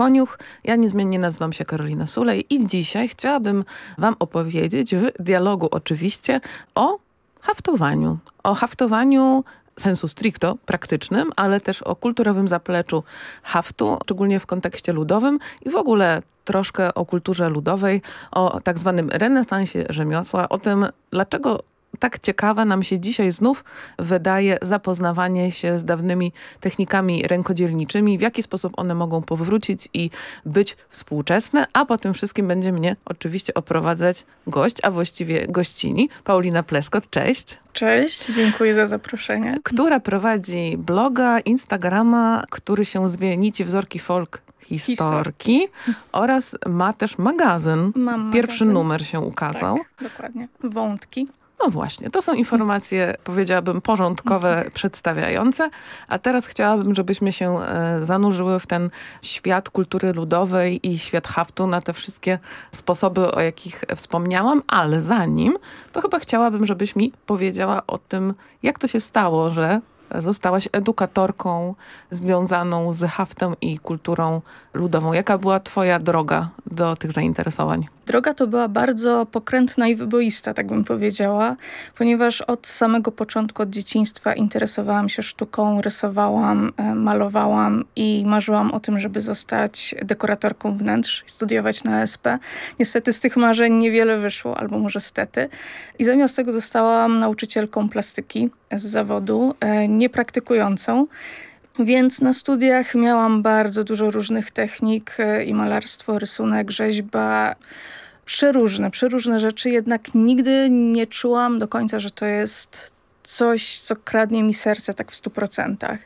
Koniuch. Ja niezmiennie nazywam się Karolina Sulej i dzisiaj chciałabym wam opowiedzieć w dialogu oczywiście o haftowaniu. O haftowaniu sensu stricto praktycznym, ale też o kulturowym zapleczu haftu, szczególnie w kontekście ludowym i w ogóle troszkę o kulturze ludowej, o tak zwanym renesansie rzemiosła, o tym, dlaczego tak ciekawe nam się dzisiaj znów wydaje zapoznawanie się z dawnymi technikami rękodzielniczymi, w jaki sposób one mogą powrócić i być współczesne, a po tym wszystkim będzie mnie oczywiście oprowadzać gość, a właściwie gościni, Paulina Pleskot. Cześć. Cześć, dziękuję za zaproszenie. Która prowadzi bloga, Instagrama, który się zwie Nici Wzorki Folk Historki oraz ma też magazyn. Mam Pierwszy magazyn. numer się ukazał. Tak, dokładnie. Wątki. No właśnie, to są informacje, powiedziałabym, porządkowe, przedstawiające. A teraz chciałabym, żebyśmy się e, zanurzyły w ten świat kultury ludowej i świat haftu na te wszystkie sposoby, o jakich wspomniałam. Ale zanim, to chyba chciałabym, żebyś mi powiedziała o tym, jak to się stało, że zostałaś edukatorką związaną z haftem i kulturą ludową. Jaka była twoja droga do tych zainteresowań? Droga to była bardzo pokrętna i wyboista, tak bym powiedziała, ponieważ od samego początku, od dzieciństwa interesowałam się sztuką, rysowałam, e, malowałam i marzyłam o tym, żeby zostać dekoratorką wnętrz i studiować na SP. Niestety z tych marzeń niewiele wyszło, albo może stety. I zamiast tego zostałam nauczycielką plastyki z zawodu, e, niepraktykującą. Więc na studiach miałam bardzo dużo różnych technik e, i malarstwo, rysunek, rzeźba, przeróżne, przeróżne rzeczy, jednak nigdy nie czułam do końca, że to jest coś, co kradnie mi serce tak w stu procentach.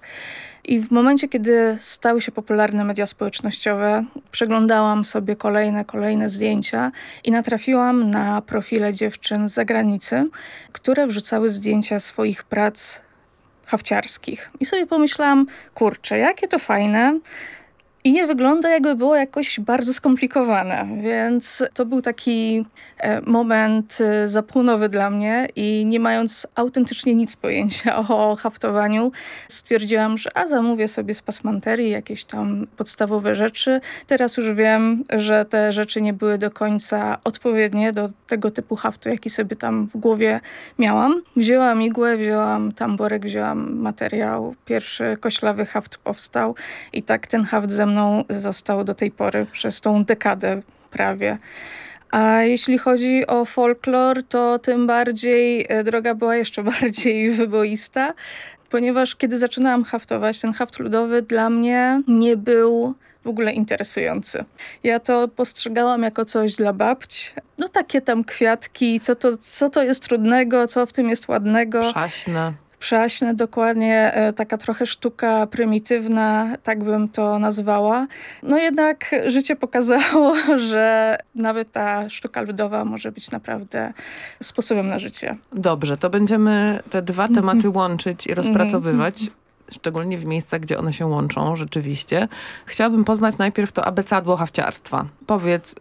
I w momencie, kiedy stały się popularne media społecznościowe, przeglądałam sobie kolejne, kolejne zdjęcia i natrafiłam na profile dziewczyn z zagranicy, które wrzucały zdjęcia swoich prac hawciarskich. I sobie pomyślałam, kurczę, jakie to fajne. I nie wygląda, jakby było jakoś bardzo skomplikowane, więc to był taki e, moment e, zapłonowy dla mnie i nie mając autentycznie nic pojęcia o haftowaniu, stwierdziłam, że a zamówię sobie z pasmanterii jakieś tam podstawowe rzeczy. Teraz już wiem, że te rzeczy nie były do końca odpowiednie do tego typu haftu, jaki sobie tam w głowie miałam. Wzięłam igłę, wzięłam tamborek, wzięłam materiał. Pierwszy koślawy haft powstał i tak ten haft ze mną mną został do tej pory przez tą dekadę prawie. A jeśli chodzi o folklor, to tym bardziej e, droga była jeszcze bardziej wyboista, ponieważ kiedy zaczynałam haftować, ten haft ludowy dla mnie nie był w ogóle interesujący. Ja to postrzegałam jako coś dla babć. No takie tam kwiatki, co to, co to jest trudnego, co w tym jest ładnego. Przaśne przaśne, dokładnie e, taka trochę sztuka prymitywna, tak bym to nazwała. No jednak życie pokazało, że nawet ta sztuka ludowa może być naprawdę sposobem na życie. Dobrze, to będziemy te dwa tematy łączyć i rozpracowywać szczególnie w miejscach, gdzie one się łączą rzeczywiście. Chciałabym poznać najpierw to abecadło hawciarstwa. Powiedz,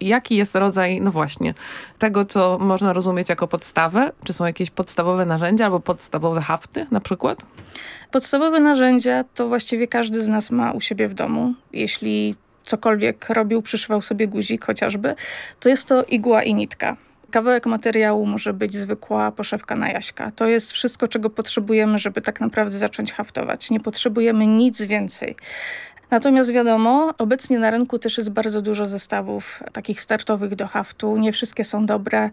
jaki jest rodzaj, no właśnie, tego, co można rozumieć jako podstawę? Czy są jakieś podstawowe narzędzia albo podstawowe hafty na przykład? Podstawowe narzędzia to właściwie każdy z nas ma u siebie w domu. Jeśli cokolwiek robił, przyszywał sobie guzik chociażby, to jest to igła i nitka. Kawałek materiału może być zwykła poszewka na jaśka. To jest wszystko, czego potrzebujemy, żeby tak naprawdę zacząć haftować. Nie potrzebujemy nic więcej. Natomiast wiadomo, obecnie na rynku też jest bardzo dużo zestawów takich startowych do haftu. Nie wszystkie są dobre.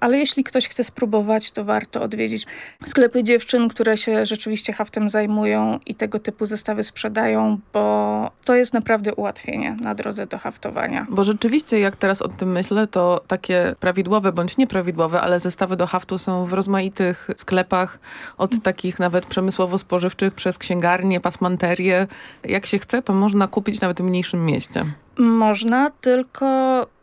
Ale jeśli ktoś chce spróbować, to warto odwiedzić sklepy dziewczyn, które się rzeczywiście haftem zajmują i tego typu zestawy sprzedają, bo to jest naprawdę ułatwienie na drodze do haftowania. Bo rzeczywiście, jak teraz o tym myślę, to takie prawidłowe bądź nieprawidłowe, ale zestawy do haftu są w rozmaitych sklepach, od takich nawet przemysłowo-spożywczych przez księgarnie, pasmanterię. Jak się chce, to można kupić nawet w mniejszym mieście. Można, tylko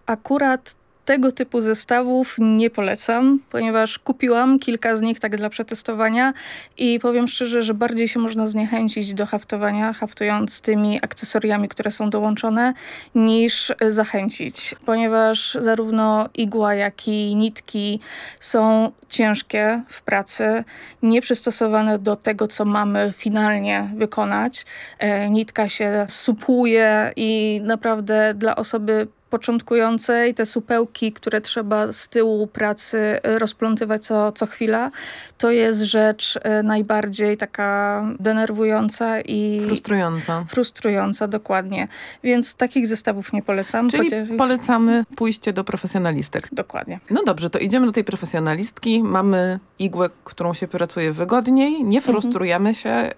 akurat tego typu zestawów nie polecam, ponieważ kupiłam kilka z nich tak dla przetestowania i powiem szczerze, że bardziej się można zniechęcić do haftowania, haftując tymi akcesoriami, które są dołączone, niż zachęcić, ponieważ zarówno igła, jak i nitki są ciężkie w pracy, nieprzystosowane do tego, co mamy finalnie wykonać. E, nitka się supuje i naprawdę dla osoby początkującej te supełki, które trzeba z tyłu pracy rozplątywać co, co chwila, to jest rzecz e, najbardziej taka denerwująca i... Frustrująca. Frustrująca, dokładnie. Więc takich zestawów nie polecam. Czyli chociaż... polecamy pójście do profesjonalistek. Dokładnie. No dobrze, to idziemy do tej profesjonalistki. Mamy igłę, którą się pracuje wygodniej, nie mhm. frustrujemy mhm. się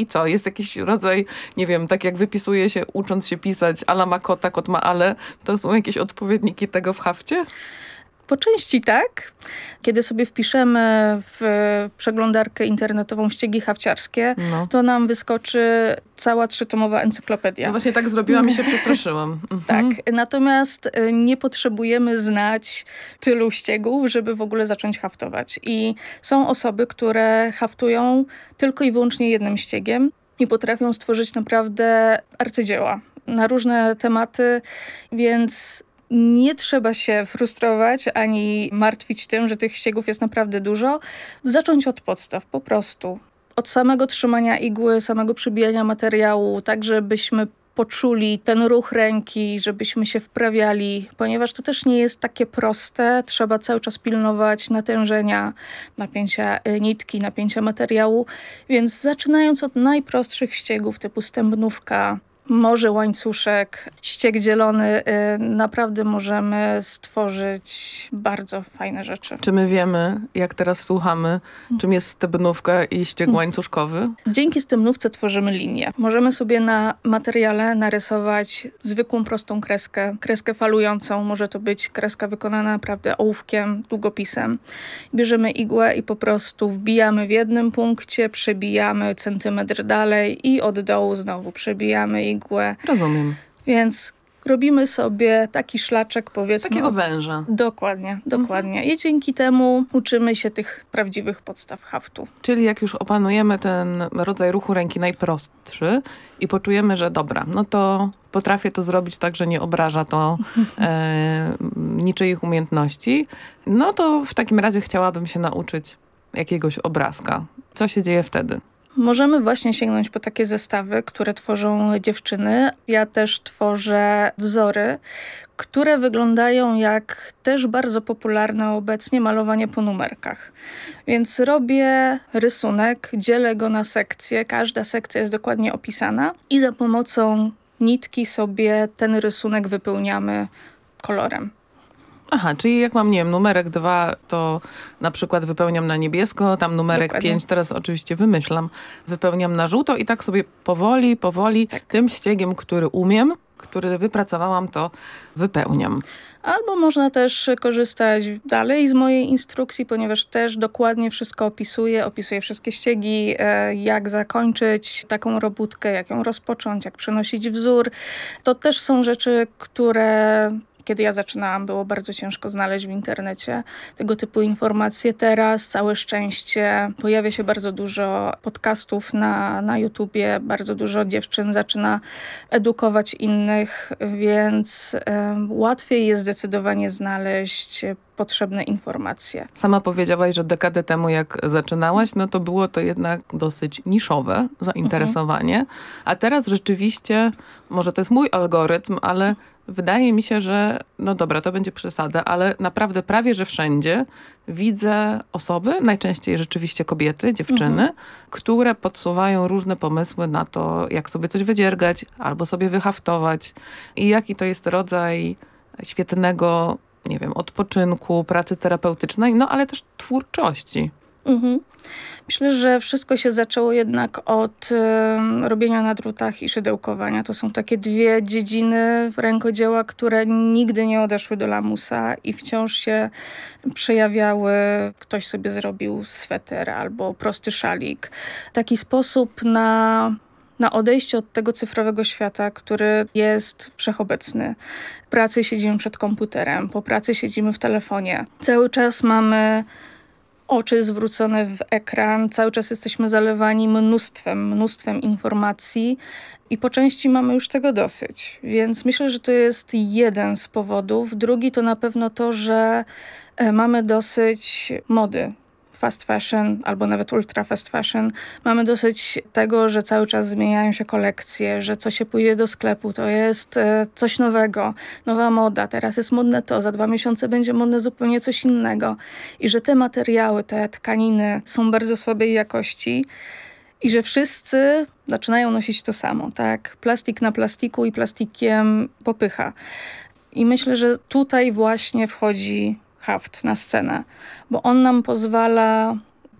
i co? Jest jakiś rodzaj, nie wiem, tak jak wypisuje się, ucząc się pisać, ala ma kota, kot ma ale, to są jakieś odpowiedniki tego w hafcie? Po części tak. Kiedy sobie wpiszemy w przeglądarkę internetową ściegi hawciarskie, no. to nam wyskoczy cała trzytomowa encyklopedia. No właśnie tak zrobiłam i się przestraszyłam. Mhm. Tak, natomiast y, nie potrzebujemy znać tylu ściegów, żeby w ogóle zacząć haftować. I są osoby, które haftują tylko i wyłącznie jednym ściegiem i potrafią stworzyć naprawdę arcydzieła na różne tematy, więc nie trzeba się frustrować ani martwić tym, że tych ściegów jest naprawdę dużo. Zacząć od podstaw, po prostu. Od samego trzymania igły, samego przybijania materiału, tak żebyśmy poczuli ten ruch ręki, żebyśmy się wprawiali, ponieważ to też nie jest takie proste. Trzeba cały czas pilnować natężenia, napięcia y, nitki, napięcia materiału. Więc zaczynając od najprostszych ściegów typu stębnówka, może łańcuszek, ściek dzielony, y, naprawdę możemy stworzyć bardzo fajne rzeczy. Czy my wiemy, jak teraz słuchamy, czym jest stebnówka i ściek mm. łańcuszkowy? Dzięki stebnówce tworzymy linię. Możemy sobie na materiale narysować zwykłą, prostą kreskę, kreskę falującą. Może to być kreska wykonana naprawdę ołówkiem, długopisem. Bierzemy igłę i po prostu wbijamy w jednym punkcie, przebijamy centymetr dalej i od dołu znowu przebijamy igłę. Rozumiem. Więc robimy sobie taki szlaczek, powiedzmy. Takiego węża. Dokładnie, dokładnie. Mhm. I dzięki temu uczymy się tych prawdziwych podstaw haftu. Czyli jak już opanujemy ten rodzaj ruchu ręki najprostszy i poczujemy, że dobra, no to potrafię to zrobić tak, że nie obraża to e, niczyich umiejętności, no to w takim razie chciałabym się nauczyć jakiegoś obrazka. Co się dzieje wtedy? Możemy właśnie sięgnąć po takie zestawy, które tworzą dziewczyny. Ja też tworzę wzory, które wyglądają jak też bardzo popularne obecnie malowanie po numerkach. Więc robię rysunek, dzielę go na sekcje, każda sekcja jest dokładnie opisana i za pomocą nitki sobie ten rysunek wypełniamy kolorem. Aha, czyli jak mam, nie wiem, numerek 2, to na przykład wypełniam na niebiesko, tam numerek 5, teraz oczywiście wymyślam, wypełniam na żółto i tak sobie powoli, powoli tak. tym ściegiem, który umiem, który wypracowałam, to wypełniam. Albo można też korzystać dalej z mojej instrukcji, ponieważ też dokładnie wszystko opisuję. Opisuję wszystkie ściegi, e, jak zakończyć taką robótkę, jak ją rozpocząć, jak przenosić wzór. To też są rzeczy, które kiedy ja zaczynałam, było bardzo ciężko znaleźć w internecie tego typu informacje. Teraz całe szczęście pojawia się bardzo dużo podcastów na, na YouTubie, bardzo dużo dziewczyn zaczyna edukować innych, więc łatwiej jest zdecydowanie znaleźć potrzebne informacje. Sama powiedziałaś, że dekadę temu jak zaczynałaś, no to było to jednak dosyć niszowe zainteresowanie, mhm. a teraz rzeczywiście, może to jest mój algorytm, ale wydaje mi się, że no dobra, to będzie przesada, ale naprawdę prawie, że wszędzie widzę osoby, najczęściej rzeczywiście kobiety, dziewczyny, mhm. które podsuwają różne pomysły na to, jak sobie coś wydziergać albo sobie wyhaftować i jaki to jest rodzaj świetnego, nie wiem, odpoczynku, pracy terapeutycznej, no ale też twórczości. Mhm. Myślę, że wszystko się zaczęło jednak od y, robienia na drutach i szydełkowania. To są takie dwie dziedziny rękodzieła, które nigdy nie odeszły do lamusa i wciąż się przejawiały. Ktoś sobie zrobił sweter albo prosty szalik. Taki sposób na na odejście od tego cyfrowego świata, który jest wszechobecny. W pracy siedzimy przed komputerem, po pracy siedzimy w telefonie. Cały czas mamy oczy zwrócone w ekran, cały czas jesteśmy zalewani mnóstwem, mnóstwem informacji i po części mamy już tego dosyć. Więc myślę, że to jest jeden z powodów. Drugi to na pewno to, że e, mamy dosyć mody fast fashion albo nawet ultra fast fashion. Mamy dosyć tego, że cały czas zmieniają się kolekcje, że co się pójdzie do sklepu, to jest e, coś nowego, nowa moda, teraz jest modne to, za dwa miesiące będzie modne zupełnie coś innego. I że te materiały, te tkaniny są bardzo słabej jakości i że wszyscy zaczynają nosić to samo, tak? Plastik na plastiku i plastikiem popycha. I myślę, że tutaj właśnie wchodzi haft na scenę, bo on nam pozwala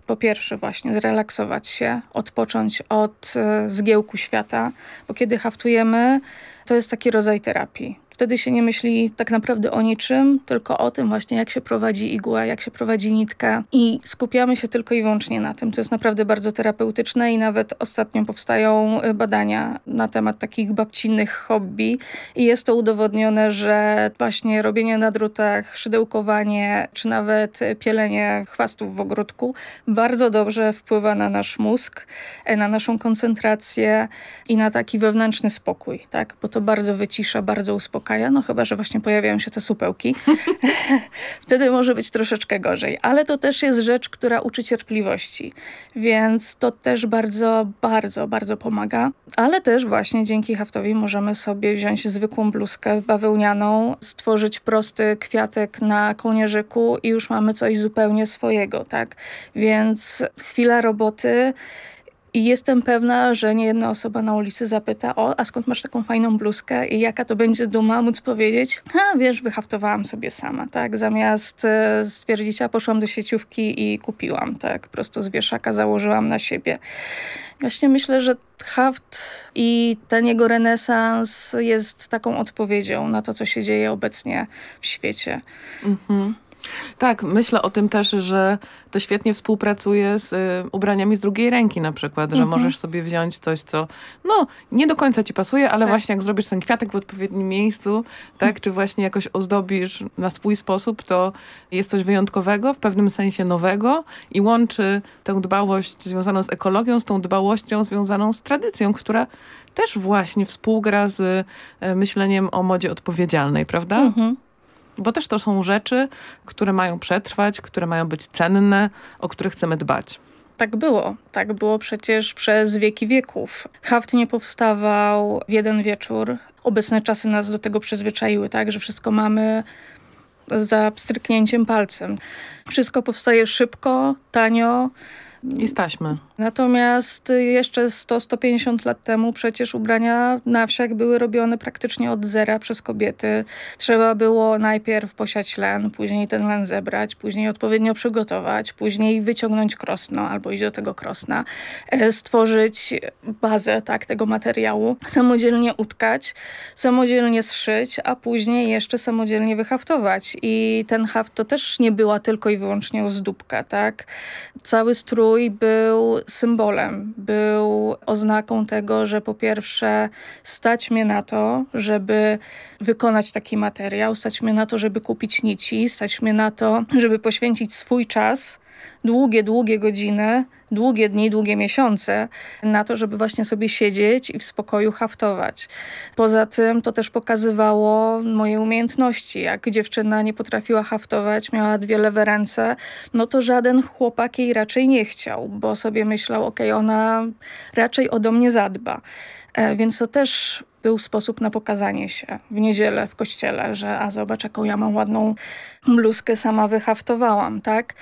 po pierwsze właśnie zrelaksować się, odpocząć od e, zgiełku świata, bo kiedy haftujemy, to jest taki rodzaj terapii. Wtedy się nie myśli tak naprawdę o niczym, tylko o tym właśnie, jak się prowadzi igłę, jak się prowadzi nitkę i skupiamy się tylko i wyłącznie na tym. To jest naprawdę bardzo terapeutyczne i nawet ostatnio powstają y, badania na temat takich babcinnych hobby i jest to udowodnione, że właśnie robienie na drutach, szydełkowanie czy nawet pielenie chwastów w ogródku bardzo dobrze wpływa na nasz mózg, e, na naszą koncentrację i na taki wewnętrzny spokój, tak? bo to bardzo wycisza, bardzo uspokaja no chyba, że właśnie pojawiają się te supełki. Wtedy może być troszeczkę gorzej, ale to też jest rzecz, która uczy cierpliwości, więc to też bardzo, bardzo, bardzo pomaga. Ale też właśnie dzięki haftowi możemy sobie wziąć zwykłą bluzkę bawełnianą, stworzyć prosty kwiatek na kołnierzyku i już mamy coś zupełnie swojego, tak? Więc chwila roboty i jestem pewna, że nie jedna osoba na ulicy zapyta, o, a skąd masz taką fajną bluzkę i jaka to będzie duma móc powiedzieć, a wiesz, wyhaftowałam sobie sama, tak, zamiast e, stwierdzić, a poszłam do sieciówki i kupiłam, tak, prosto z wieszaka założyłam na siebie. Właśnie myślę, że haft i ten jego renesans jest taką odpowiedzią na to, co się dzieje obecnie w świecie. Mhm. Tak, myślę o tym też, że to świetnie współpracuje z y, ubraniami z drugiej ręki na przykład, że mhm. możesz sobie wziąć coś, co no, nie do końca ci pasuje, ale tak. właśnie jak zrobisz ten kwiatek w odpowiednim miejscu, tak, czy właśnie jakoś ozdobisz na swój sposób, to jest coś wyjątkowego, w pewnym sensie nowego i łączy tę dbałość związaną z ekologią z tą dbałością związaną z tradycją, która też właśnie współgra z y, myśleniem o modzie odpowiedzialnej, prawda? Mhm bo też to są rzeczy, które mają przetrwać, które mają być cenne, o które chcemy dbać. Tak było. Tak było przecież przez wieki wieków. Haft nie powstawał w jeden wieczór. Obecne czasy nas do tego przyzwyczaiły, tak, że wszystko mamy za stryknięciem palcem. Wszystko powstaje szybko, tanio, i staśmy. Natomiast jeszcze 100-150 lat temu przecież ubrania na wsiach były robione praktycznie od zera przez kobiety. Trzeba było najpierw posiać len, później ten len zebrać, później odpowiednio przygotować, później wyciągnąć krosno albo iść do tego krosna, e, stworzyć bazę tak, tego materiału, samodzielnie utkać, samodzielnie zszyć, a później jeszcze samodzielnie wyhaftować. I ten haft to też nie była tylko i wyłącznie ozdóbka. Tak? Cały strój strój był symbolem, był oznaką tego, że po pierwsze stać mnie na to, żeby wykonać taki materiał, stać mnie na to, żeby kupić nici, stać mnie na to, żeby poświęcić swój czas długie, długie godziny, długie dni, długie miesiące na to, żeby właśnie sobie siedzieć i w spokoju haftować. Poza tym to też pokazywało moje umiejętności. Jak dziewczyna nie potrafiła haftować, miała dwie lewe ręce, no to żaden chłopak jej raczej nie chciał, bo sobie myślał, ok, ona raczej o mnie zadba. E, więc to też był sposób na pokazanie się w niedzielę w kościele, że a zobacz, jaką ja mam ładną bluzkę, sama wyhaftowałam, tak?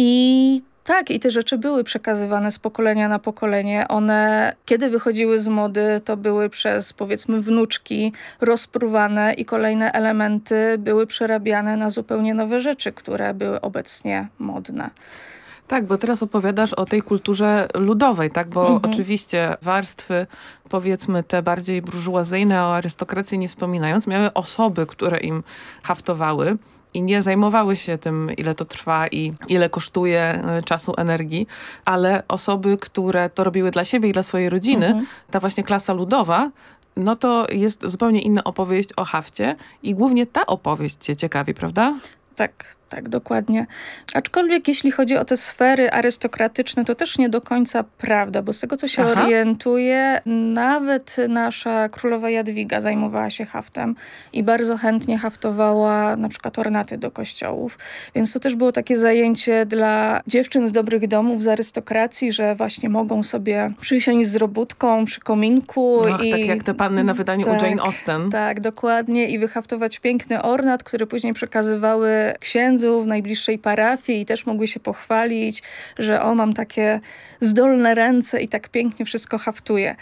I tak, i te rzeczy były przekazywane z pokolenia na pokolenie. One, kiedy wychodziły z mody, to były przez, powiedzmy, wnuczki rozpruwane i kolejne elementy były przerabiane na zupełnie nowe rzeczy, które były obecnie modne. Tak, bo teraz opowiadasz o tej kulturze ludowej, tak? Bo mhm. oczywiście warstwy, powiedzmy te bardziej burżuazyjne, o arystokracji nie wspominając, miały osoby, które im haftowały i nie zajmowały się tym, ile to trwa i ile kosztuje e, czasu, energii, ale osoby, które to robiły dla siebie i dla swojej rodziny, mhm. ta właśnie klasa ludowa, no to jest zupełnie inna opowieść o hafcie i głównie ta opowieść cię ciekawi, prawda? Tak, tak, dokładnie. Aczkolwiek jeśli chodzi o te sfery arystokratyczne, to też nie do końca prawda, bo z tego, co się Aha. orientuję, nawet nasza królowa Jadwiga zajmowała się haftem i bardzo chętnie haftowała na przykład ornaty do kościołów. Więc to też było takie zajęcie dla dziewczyn z dobrych domów, z arystokracji, że właśnie mogą sobie przysiąść z robótką przy kominku. Ach, i... Tak jak te panny na wydaniu tak, u Jane Austen. Tak, dokładnie. I wyhaftować piękny ornat, który później przekazywały księdzu księdzów w najbliższej parafii i też mogły się pochwalić, że o, mam takie zdolne ręce i tak pięknie wszystko haftuję.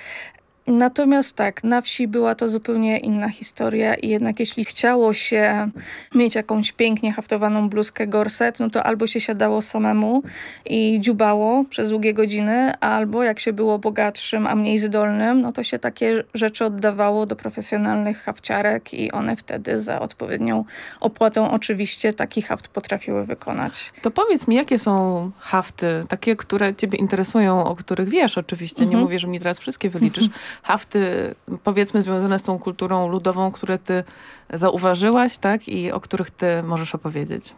Natomiast tak, na wsi była to zupełnie inna historia i jednak jeśli chciało się mieć jakąś pięknie haftowaną bluzkę gorset, no to albo się siadało samemu i dziubało przez długie godziny, albo jak się było bogatszym, a mniej zdolnym, no to się takie rzeczy oddawało do profesjonalnych hafciarek i one wtedy za odpowiednią opłatą oczywiście taki haft potrafiły wykonać. To powiedz mi, jakie są hafty, takie, które ciebie interesują, o których wiesz oczywiście, mhm. nie mówię, że mi teraz wszystkie wyliczysz, hafty, powiedzmy, związane z tą kulturą ludową, które ty zauważyłaś, tak? I o których ty możesz opowiedzieć?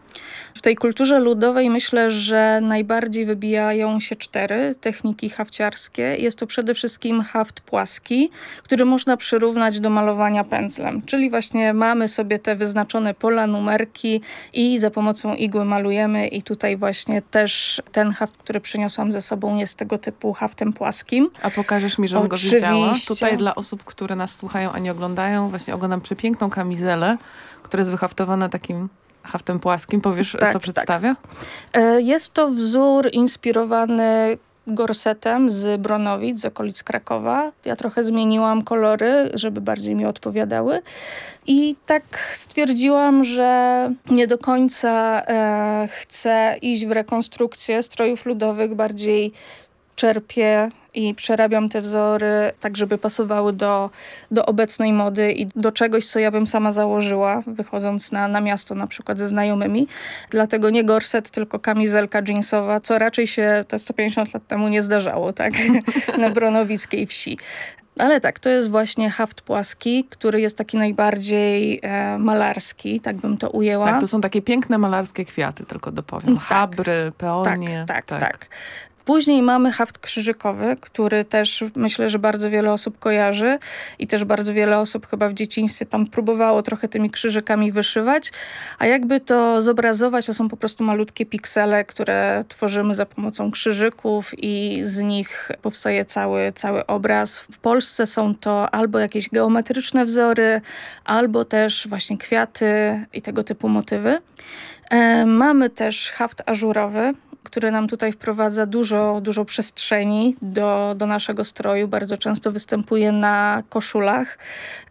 W tej kulturze ludowej myślę, że najbardziej wybijają się cztery techniki hafciarskie. Jest to przede wszystkim haft płaski, który można przyrównać do malowania pędzlem. Czyli właśnie mamy sobie te wyznaczone pola, numerki i za pomocą igły malujemy i tutaj właśnie też ten haft, który przyniosłam ze sobą jest tego typu haftem płaskim. A pokażesz mi, żebym Oczywiście. go widziała? Tutaj dla osób, które nas słuchają, a nie oglądają, właśnie oglądam przepiękną kamizę kamizele, która jest wyhaftowana takim haftem płaskim. Powiesz, tak, co tak. przedstawia? Tak. Jest to wzór inspirowany gorsetem z Bronowic, z okolic Krakowa. Ja trochę zmieniłam kolory, żeby bardziej mi odpowiadały. I tak stwierdziłam, że nie do końca e, chcę iść w rekonstrukcję strojów ludowych, bardziej czerpię i przerabiam te wzory tak, żeby pasowały do, do obecnej mody i do czegoś, co ja bym sama założyła, wychodząc na, na miasto na przykład ze znajomymi. Dlatego nie gorset, tylko kamizelka jeansowa, co raczej się te 150 lat temu nie zdarzało, tak, na bronowickiej wsi. Ale tak, to jest właśnie haft płaski, który jest taki najbardziej e, malarski, tak bym to ujęła. Tak, to są takie piękne malarskie kwiaty, tylko dopowiem. Tak, Habry, peonie. Tak, tak, tak. tak. Później mamy haft krzyżykowy, który też myślę, że bardzo wiele osób kojarzy i też bardzo wiele osób chyba w dzieciństwie tam próbowało trochę tymi krzyżykami wyszywać. A jakby to zobrazować, to są po prostu malutkie piksele, które tworzymy za pomocą krzyżyków i z nich powstaje cały, cały obraz. W Polsce są to albo jakieś geometryczne wzory, albo też właśnie kwiaty i tego typu motywy. E, mamy też haft ażurowy, który nam tutaj wprowadza dużo, dużo przestrzeni do, do naszego stroju. Bardzo często występuje na koszulach.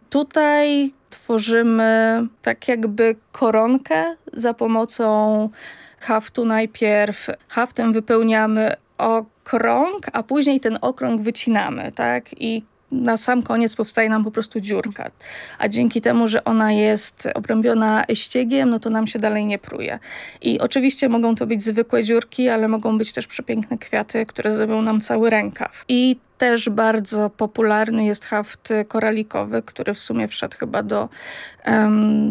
Tutaj tworzymy tak jakby koronkę za pomocą haftu najpierw. Haftem wypełniamy okrąg, a później ten okrąg wycinamy, tak? I na sam koniec powstaje nam po prostu dziurka. A dzięki temu, że ona jest obrębiona ściegiem, no to nam się dalej nie pruje. I oczywiście mogą to być zwykłe dziurki, ale mogą być też przepiękne kwiaty, które zrobią nam cały rękaw. I też bardzo popularny jest haft koralikowy, który w sumie wszedł chyba do,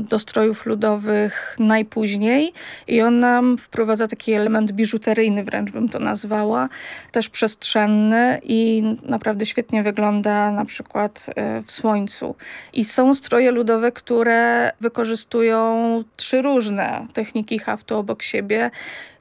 do strojów ludowych najpóźniej i on nam wprowadza taki element biżuteryjny, wręcz bym to nazwała, też przestrzenny i naprawdę świetnie wygląda na przykład e, w słońcu. I są stroje ludowe, które wykorzystują trzy różne techniki haftu obok siebie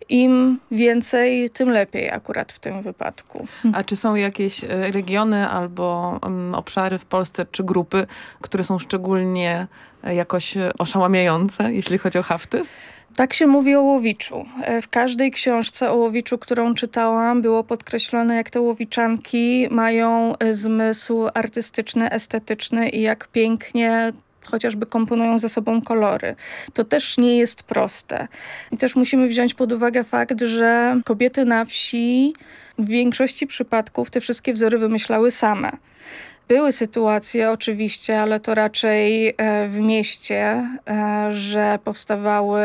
im więcej, tym lepiej akurat w tym wypadku. A czy są jakieś e, regiony albo um, obszary w Polsce, czy grupy, które są szczególnie e, jakoś oszałamiające, jeśli chodzi o hafty? Tak się mówi o Łowiczu. E, w każdej książce o Łowiczu, którą czytałam, było podkreślone, jak te Łowiczanki mają zmysł artystyczny, estetyczny i jak pięknie chociażby komponują ze sobą kolory. To też nie jest proste. I też musimy wziąć pod uwagę fakt, że kobiety na wsi w większości przypadków te wszystkie wzory wymyślały same. Były sytuacje oczywiście, ale to raczej e, w mieście, e, że powstawały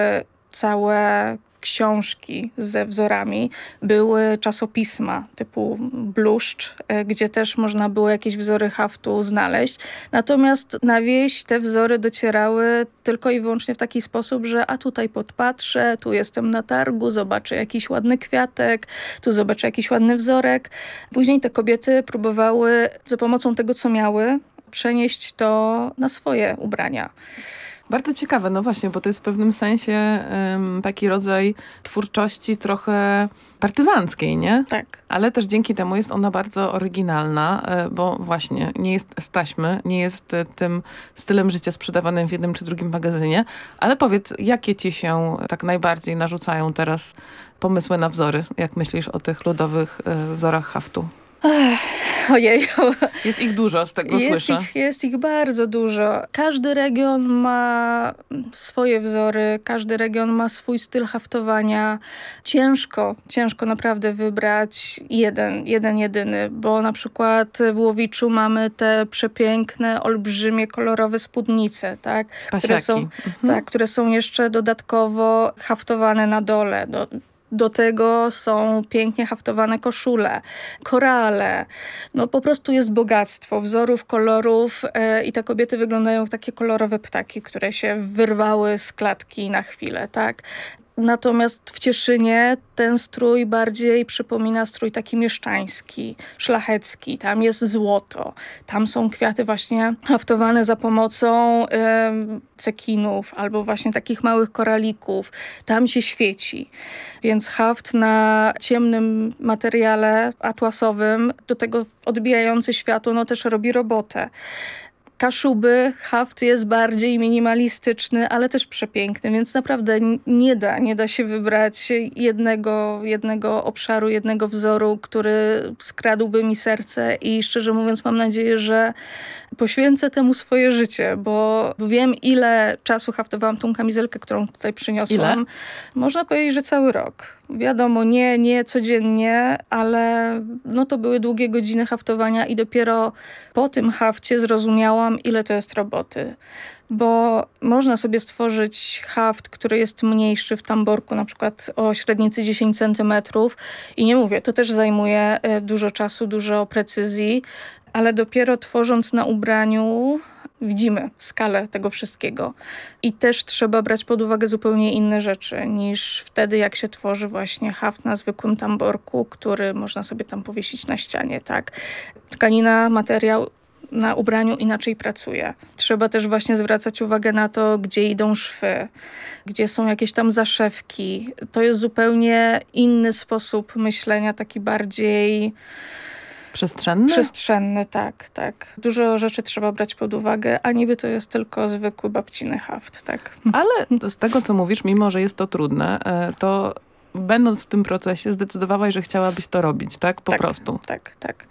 całe książki ze wzorami, były czasopisma typu Bluszcz, e, gdzie też można było jakieś wzory haftu znaleźć. Natomiast na wieś te wzory docierały tylko i wyłącznie w taki sposób, że a tutaj podpatrzę, tu jestem na targu, zobaczę jakiś ładny kwiatek, tu zobaczę jakiś ładny wzorek. Później te kobiety próbowały za pomocą tego, co miały, przenieść to na swoje ubrania. Bardzo ciekawe, no właśnie, bo to jest w pewnym sensie um, taki rodzaj twórczości trochę partyzanckiej, nie? Tak. Ale też dzięki temu jest ona bardzo oryginalna, e, bo właśnie nie jest z taśmy, nie jest e, tym stylem życia sprzedawanym w jednym czy drugim magazynie. Ale powiedz, jakie ci się tak najbardziej narzucają teraz pomysły na wzory? Jak myślisz o tych ludowych e, wzorach haftu? Ojej. Jest ich dużo, z tego jest słyszę. Ich, jest ich bardzo dużo. Każdy region ma swoje wzory, każdy region ma swój styl haftowania. Ciężko, ciężko naprawdę wybrać jeden, jeden jedyny, bo na przykład w Łowiczu mamy te przepiękne, olbrzymie, kolorowe spódnice, tak? Które są, mhm. tak, które są jeszcze dodatkowo haftowane na dole. Do, do tego są pięknie haftowane koszule, korale. No po prostu jest bogactwo wzorów, kolorów e, i te kobiety wyglądają jak takie kolorowe ptaki, które się wyrwały z klatki na chwilę, tak? Natomiast w Cieszynie ten strój bardziej przypomina strój taki mieszczański, szlachecki. Tam jest złoto. Tam są kwiaty właśnie haftowane za pomocą cekinów albo właśnie takich małych koralików. Tam się świeci. Więc haft na ciemnym materiale atłasowym, do tego odbijający światło, no też robi robotę. Kaszuby, haft jest bardziej minimalistyczny, ale też przepiękny, więc naprawdę nie da, nie da się wybrać jednego, jednego obszaru, jednego wzoru, który skradłby mi serce i szczerze mówiąc mam nadzieję, że poświęcę temu swoje życie, bo wiem ile czasu haftowałam tą kamizelkę, którą tutaj przyniosłam. Ile? Można powiedzieć, że cały rok. Wiadomo, nie, nie codziennie, ale no to były długie godziny haftowania i dopiero po tym hafcie zrozumiałam, ile to jest roboty. Bo można sobie stworzyć haft, który jest mniejszy w tamborku, na przykład o średnicy 10 cm i nie mówię, to też zajmuje e, dużo czasu, dużo precyzji, ale dopiero tworząc na ubraniu widzimy skalę tego wszystkiego. I też trzeba brać pod uwagę zupełnie inne rzeczy niż wtedy, jak się tworzy właśnie haft na zwykłym tamborku, który można sobie tam powiesić na ścianie, tak? Tkanina, materiał na ubraniu inaczej pracuje. Trzeba też właśnie zwracać uwagę na to, gdzie idą szwy, gdzie są jakieś tam zaszewki. To jest zupełnie inny sposób myślenia, taki bardziej Przestrzenny? Przestrzenny, tak, tak. Dużo rzeczy trzeba brać pod uwagę, a niby to jest tylko zwykły babciny haft, tak. Ale z tego, co mówisz, mimo, że jest to trudne, e, to będąc w tym procesie zdecydowałaś, że chciałabyś to robić, tak? Po tak, prostu. Tak, tak.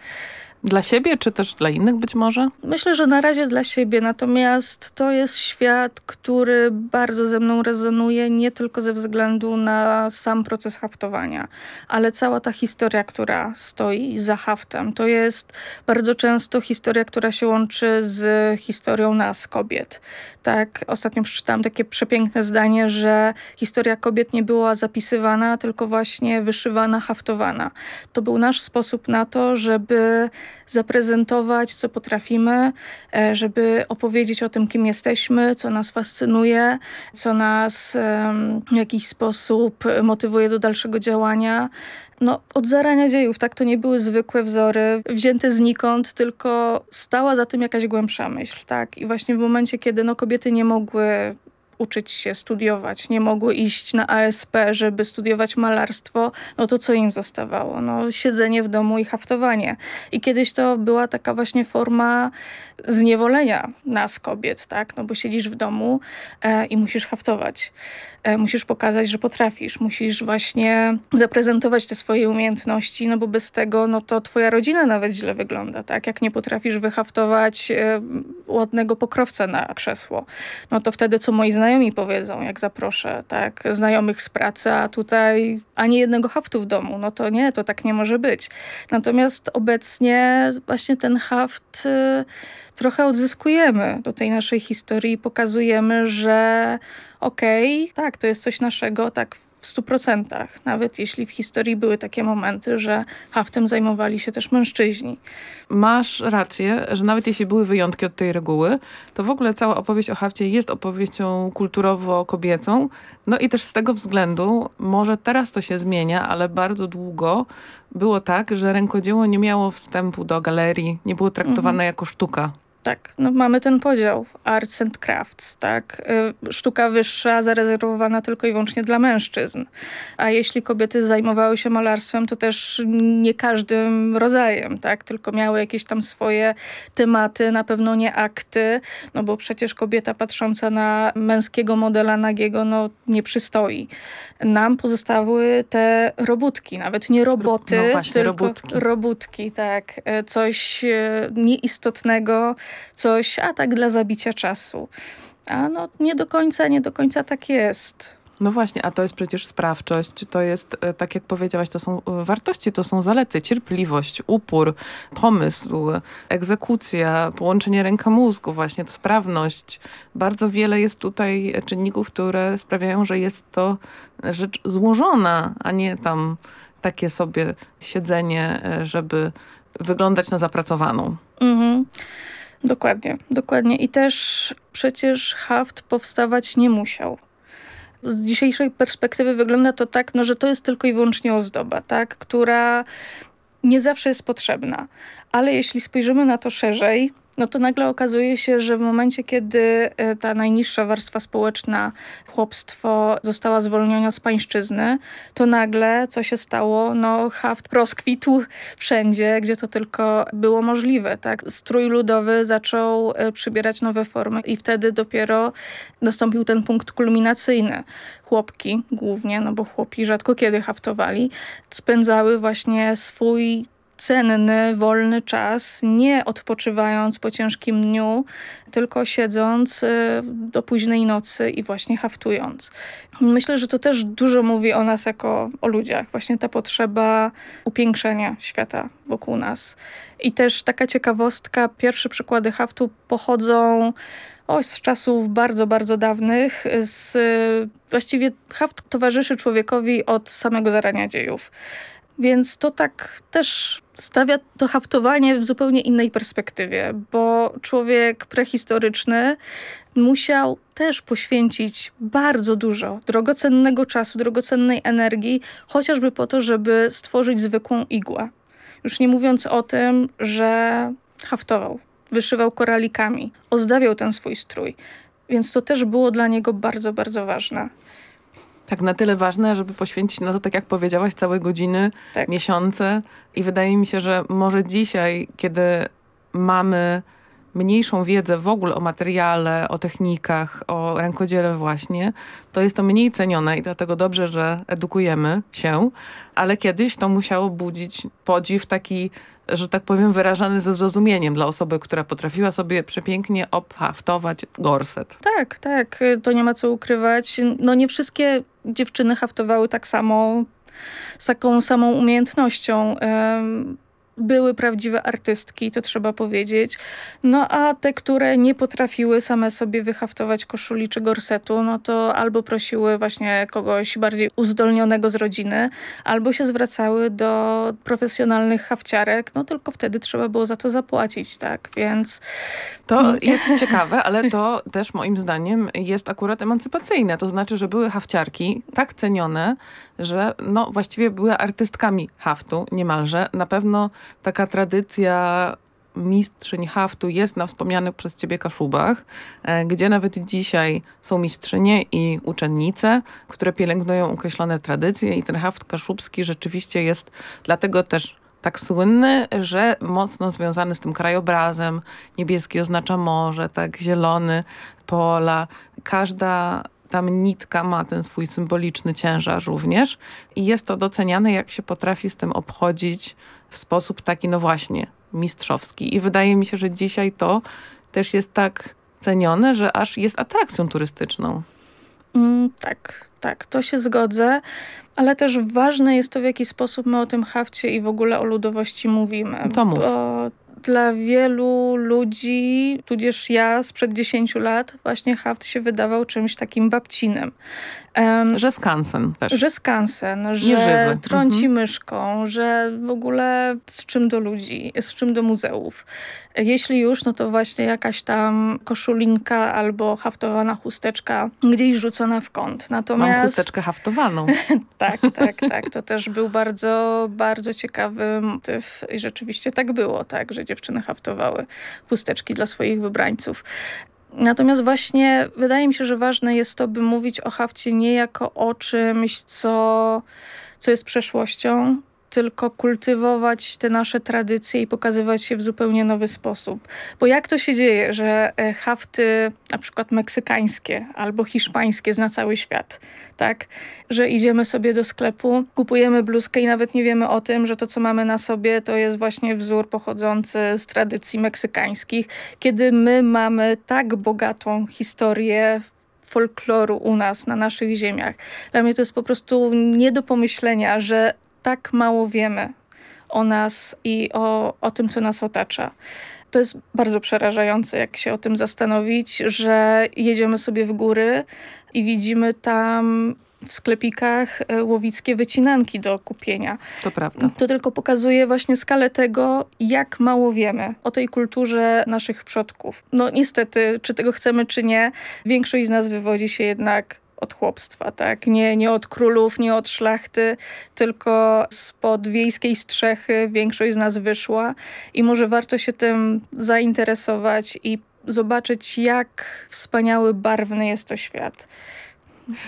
Dla siebie, czy też dla innych być może? Myślę, że na razie dla siebie, natomiast to jest świat, który bardzo ze mną rezonuje, nie tylko ze względu na sam proces haftowania, ale cała ta historia, która stoi za haftem. To jest bardzo często historia, która się łączy z historią nas, kobiet. Tak, ostatnio przeczytałam takie przepiękne zdanie, że historia kobiet nie była zapisywana, tylko właśnie wyszywana, haftowana. To był nasz sposób na to, żeby zaprezentować, co potrafimy, e, żeby opowiedzieć o tym, kim jesteśmy, co nas fascynuje, co nas w jakiś sposób motywuje do dalszego działania. No, od zarania dziejów, tak? To nie były zwykłe wzory wzięte znikąd, tylko stała za tym jakaś głębsza myśl, tak? I właśnie w momencie, kiedy no, kobiety nie mogły uczyć się, studiować, nie mogły iść na ASP, żeby studiować malarstwo, no to co im zostawało? No siedzenie w domu i haftowanie. I kiedyś to była taka właśnie forma zniewolenia nas kobiet, tak? No bo siedzisz w domu e, i musisz haftować. E, musisz pokazać, że potrafisz. Musisz właśnie zaprezentować te swoje umiejętności, no bo bez tego, no to twoja rodzina nawet źle wygląda, tak? Jak nie potrafisz wyhaftować e, ładnego pokrowca na krzesło, no to wtedy co moi znajomi znajomi powiedzą, jak zaproszę, tak, znajomych z pracy, a tutaj ani jednego haftu w domu. No to nie, to tak nie może być. Natomiast obecnie właśnie ten haft y, trochę odzyskujemy do tej naszej historii i pokazujemy, że okej, okay, tak, to jest coś naszego, tak w stu procentach, nawet jeśli w historii były takie momenty, że haftem zajmowali się też mężczyźni. Masz rację, że nawet jeśli były wyjątki od tej reguły, to w ogóle cała opowieść o hafcie jest opowieścią kulturowo-kobiecą. No i też z tego względu, może teraz to się zmienia, ale bardzo długo było tak, że rękodzieło nie miało wstępu do galerii, nie było traktowane mhm. jako sztuka. Tak, no mamy ten podział arts and crafts, tak. Y, sztuka wyższa zarezerwowana tylko i wyłącznie dla mężczyzn. A jeśli kobiety zajmowały się malarstwem, to też nie każdym rodzajem, tak, tylko miały jakieś tam swoje tematy, na pewno nie akty, no bo przecież kobieta patrząca na męskiego modela nagiego, no nie przystoi. Nam pozostały te robótki, nawet nie roboty, no właśnie, tylko robótki. robótki, tak. Y, coś y, nieistotnego, coś, a tak dla zabicia czasu. A no nie do końca, nie do końca tak jest. No właśnie, a to jest przecież sprawczość, to jest, e, tak jak powiedziałaś, to są e, wartości, to są zalety, cierpliwość, upór, pomysł, egzekucja, połączenie ręka-mózgu, właśnie sprawność. Bardzo wiele jest tutaj czynników, które sprawiają, że jest to rzecz złożona, a nie tam takie sobie siedzenie, e, żeby wyglądać na zapracowaną. Mhm. Dokładnie, dokładnie. I też przecież haft powstawać nie musiał. Z dzisiejszej perspektywy wygląda to tak, no, że to jest tylko i wyłącznie ozdoba, tak, która nie zawsze jest potrzebna. Ale jeśli spojrzymy na to szerzej, no to nagle okazuje się, że w momencie, kiedy e, ta najniższa warstwa społeczna, chłopstwo została zwolniona z pańszczyzny, to nagle co się stało? No haft rozkwitł wszędzie, gdzie to tylko było możliwe. Tak? Strój ludowy zaczął e, przybierać nowe formy i wtedy dopiero nastąpił ten punkt kulminacyjny. Chłopki głównie, no bo chłopi rzadko kiedy haftowali, spędzały właśnie swój cenny, wolny czas, nie odpoczywając po ciężkim dniu, tylko siedząc y, do późnej nocy i właśnie haftując. Myślę, że to też dużo mówi o nas jako o ludziach. Właśnie ta potrzeba upiększenia świata wokół nas. I też taka ciekawostka, pierwsze przykłady haftu pochodzą o, z czasów bardzo, bardzo dawnych. Z, właściwie haft towarzyszy człowiekowi od samego zarania dziejów. Więc to tak też stawia to haftowanie w zupełnie innej perspektywie, bo człowiek prehistoryczny musiał też poświęcić bardzo dużo drogocennego czasu, drogocennej energii, chociażby po to, żeby stworzyć zwykłą igłę. Już nie mówiąc o tym, że haftował, wyszywał koralikami, ozdabiał ten swój strój. Więc to też było dla niego bardzo, bardzo ważne tak na tyle ważne, żeby poświęcić na to, tak jak powiedziałaś, całe godziny, tak. miesiące. I wydaje mi się, że może dzisiaj, kiedy mamy mniejszą wiedzę w ogóle o materiale, o technikach, o rękodziele właśnie, to jest to mniej cenione i dlatego dobrze, że edukujemy się, ale kiedyś to musiało budzić podziw taki że tak powiem, wyrażany ze zrozumieniem dla osoby, która potrafiła sobie przepięknie obhaftować gorset. Tak, tak, to nie ma co ukrywać. No nie wszystkie dziewczyny haftowały tak samo, z taką samą umiejętnością były prawdziwe artystki, to trzeba powiedzieć. No a te, które nie potrafiły same sobie wyhaftować koszuli czy gorsetu, no to albo prosiły właśnie kogoś bardziej uzdolnionego z rodziny, albo się zwracały do profesjonalnych hafciarek, no tylko wtedy trzeba było za to zapłacić, tak, więc... To jest ciekawe, ale to też moim zdaniem jest akurat emancypacyjne, to znaczy, że były hafciarki tak cenione, że no właściwie były artystkami haftu niemalże. Na pewno taka tradycja mistrzyń haftu jest na wspomnianych przez ciebie Kaszubach, e, gdzie nawet dzisiaj są mistrzynie i uczennice, które pielęgnują określone tradycje i ten haft kaszubski rzeczywiście jest dlatego też tak słynny, że mocno związany z tym krajobrazem. Niebieski oznacza morze, tak zielony, pola. Każda tam nitka ma ten swój symboliczny ciężar również i jest to doceniane, jak się potrafi z tym obchodzić w sposób taki, no właśnie, mistrzowski. I wydaje mi się, że dzisiaj to też jest tak cenione, że aż jest atrakcją turystyczną. Mm, tak, tak, to się zgodzę, ale też ważne jest to, w jaki sposób my o tym hafcie i w ogóle o ludowości mówimy. To mów. Bo dla wielu ludzi, tudzież ja sprzed 10 lat, właśnie haft się wydawał czymś takim babcinem. Um, że skansen też. Że skansen, że Nieżywy. trąci mhm. myszką, że w ogóle z czym do ludzi, z czym do muzeów. Jeśli już, no to właśnie jakaś tam koszulinka albo haftowana chusteczka gdzieś rzucona w kąt. Natomiast... Mam chusteczkę haftowaną. tak, tak, tak. To też był bardzo, bardzo ciekawy motyw i rzeczywiście tak było, tak, że dziewczyny haftowały chusteczki dla swoich wybrańców. Natomiast właśnie wydaje mi się, że ważne jest to, by mówić o hafcie nie jako o czymś, co, co jest przeszłością, tylko kultywować te nasze tradycje i pokazywać się w zupełnie nowy sposób. Bo jak to się dzieje, że e, hafty na przykład meksykańskie albo hiszpańskie zna cały świat, tak? Że idziemy sobie do sklepu, kupujemy bluzkę i nawet nie wiemy o tym, że to, co mamy na sobie, to jest właśnie wzór pochodzący z tradycji meksykańskich, kiedy my mamy tak bogatą historię folkloru u nas, na naszych ziemiach. Dla mnie to jest po prostu nie do pomyślenia, że tak mało wiemy o nas i o, o tym, co nas otacza. To jest bardzo przerażające, jak się o tym zastanowić, że jedziemy sobie w góry i widzimy tam w sklepikach e, łowickie wycinanki do kupienia. To prawda. To tylko pokazuje właśnie skalę tego, jak mało wiemy o tej kulturze naszych przodków. No niestety, czy tego chcemy, czy nie, większość z nas wywodzi się jednak od chłopstwa, tak? Nie, nie od królów, nie od szlachty, tylko spod wiejskiej strzechy większość z nas wyszła i może warto się tym zainteresować i zobaczyć, jak wspaniały, barwny jest to świat.